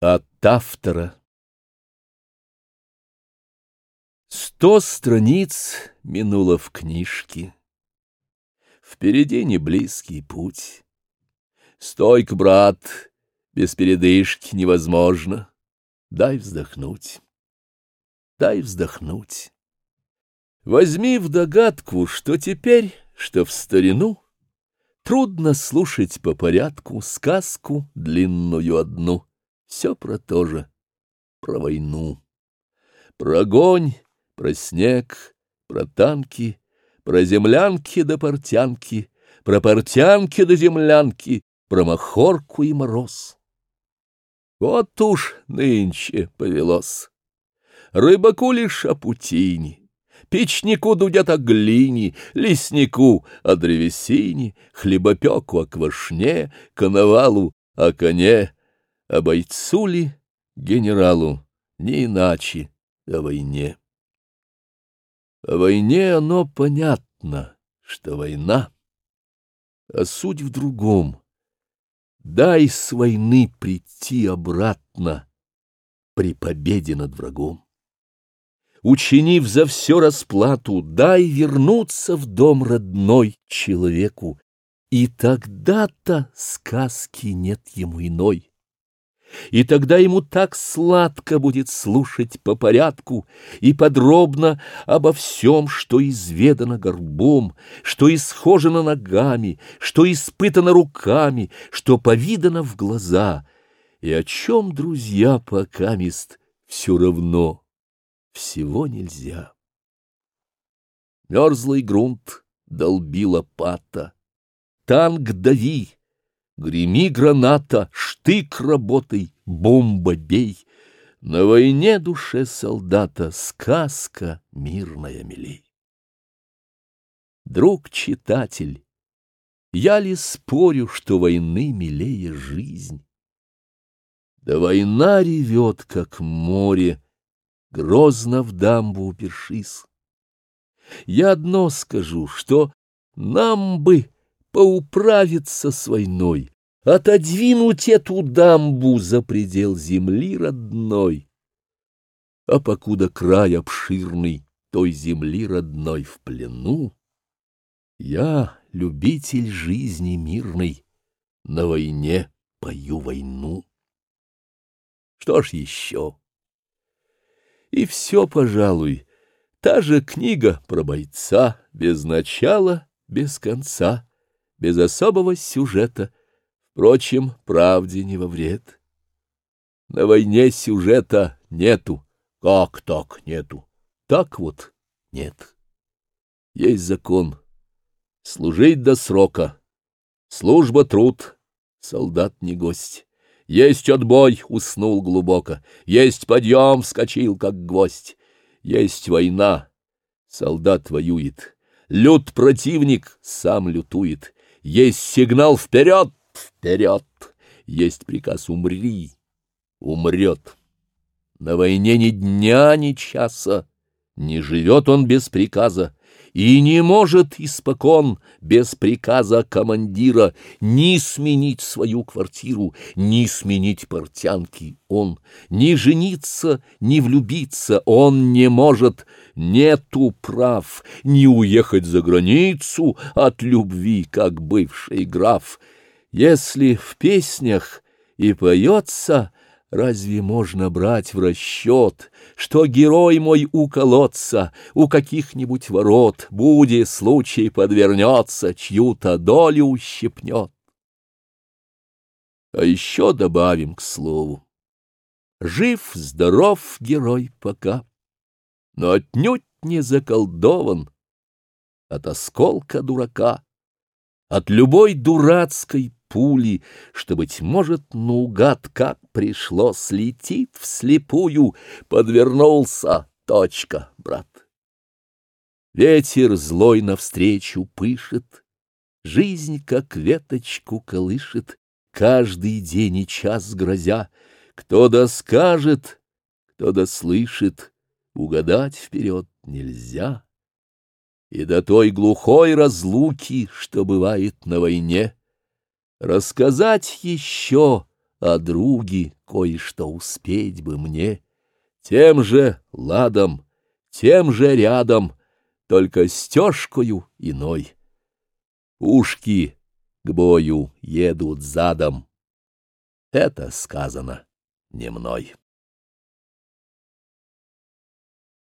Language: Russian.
От автора. Сто страниц минуло в книжке. Впереди не близкий путь. Стойк, брат, без передышки невозможно. Дай вздохнуть. Дай вздохнуть. Возьми в догадку, что теперь, что в старину, Трудно слушать по порядку сказку длинную одну — все про то же, про войну, про огонь, про снег, про танки, про землянки до портянки, про портянки до землянки, про махорку и мороз. Вот уж нынче повелось. Рыбаку лишь о путине, печнику дудят о глине, леснику о древесине, хлебопеку о квашне, коновалу о коне — а бойцу ли, генералу, не иначе о войне. О войне оно понятно, что война, а суть в другом. Дай с войны прийти обратно при победе над врагом. Учинив за все расплату, дай вернуться в дом родной человеку, и тогда-то сказки нет ему иной и тогда ему так сладко будет слушать по порядку и подробно обо всем, что изведано горбом, что исхожено ногами, что испытано руками, что повидано в глаза, и о чем, друзья, покамест, все равно всего нельзя. Мерзлый грунт долби лопата, танк дави, Греми граната, штык работай, бомба бей. На войне душе солдата сказка мирная милей. Друг читатель, я ли спорю, что войны милее жизнь? Да война ревет, как море, грозно в дамбу упершись. Я одно скажу, что нам бы поуправиться с войной, отодвинуть эту дамбу за предел земли родной, а покуда край обширный той земли родной в плену, я, любитель жизни мирной, на войне пою войну. Что ж еще? И все, пожалуй, та же книга про бойца, без начала, без конца, без особого сюжета — Впрочем, правде не во вред. На войне сюжета нету. Как так нету? Так вот нет. Есть закон. Служить до срока. Служба — труд. Солдат не гость. Есть отбой — уснул глубоко. Есть подъем — вскочил, как гвоздь. Есть война — солдат воюет. Лют противник — сам лютует. Есть сигнал вперед Вперед! Есть приказ — умри! Умрет! На войне ни дня, ни часа, не живет он без приказа, и не может испокон без приказа командира ни сменить свою квартиру, ни сменить портянки он, ни жениться, ни влюбиться он не может, нету прав, ни уехать за границу от любви, как бывший граф, если в песнях и поется, разве можно брать в расчет, что герой мой у колодца, у каких-нибудь ворот, буди случай подвернется, чью-то долю ущипнет? А еще добавим к слову. Жив, здоров герой пока, но отнюдь не заколдован от осколка дурака, от любой дурацкой пули, что, быть может, наугад как пришло, слетит вслепую, подвернулся, точка, брат. Ветер злой навстречу пышет, жизнь как веточку колышет, каждый день и час грозя, кто да скажет, кто да слышит, угадать вперед нельзя. И до той глухой разлуки, что бывает на войне, — Рассказать еще о друге кое-что успеть бы мне. Тем же ладом, тем же рядом, только стежкою иной. Ушки к бою едут задом. Это сказано не мной.